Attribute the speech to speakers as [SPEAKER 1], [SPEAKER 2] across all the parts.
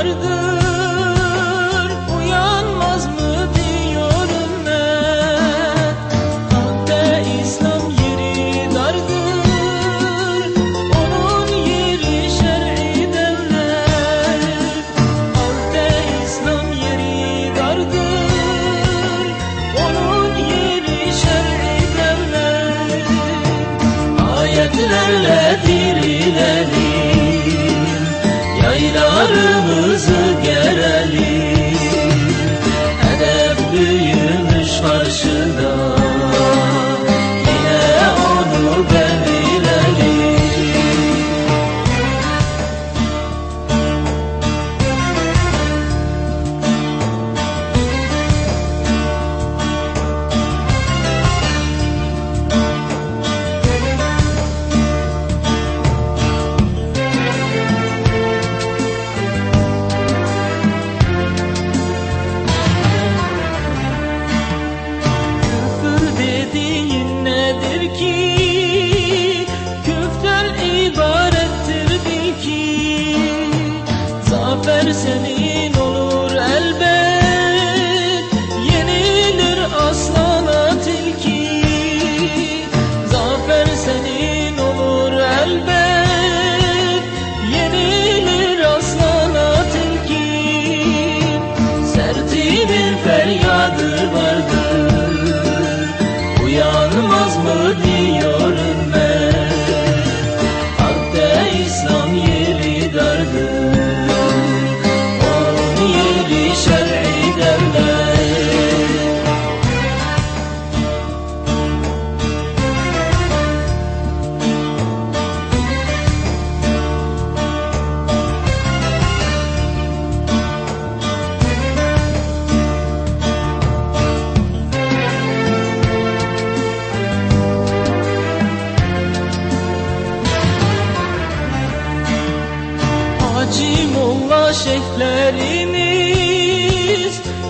[SPEAKER 1] vardır. Uyanmaz mı diyorum ben. Kahpe İslam yeri dardır. Onun yeri şer'i devlet Kahpe İslam yeri dardır. Onun yeri şer'i devlet Ayetlerle şeyhlerimiz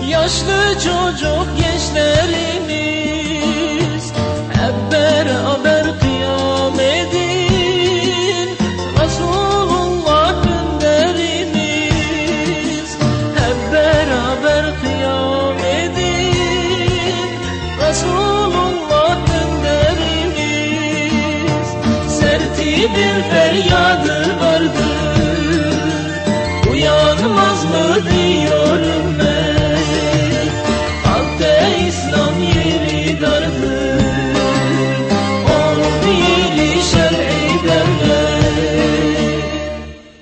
[SPEAKER 1] Yaşlı çocuk gençlerimiz. Hep beraber kıyam edin Resulullah günlerimiz Hep beraber kıyam edin Resulullah günlerimiz Serti bir feryadı vardır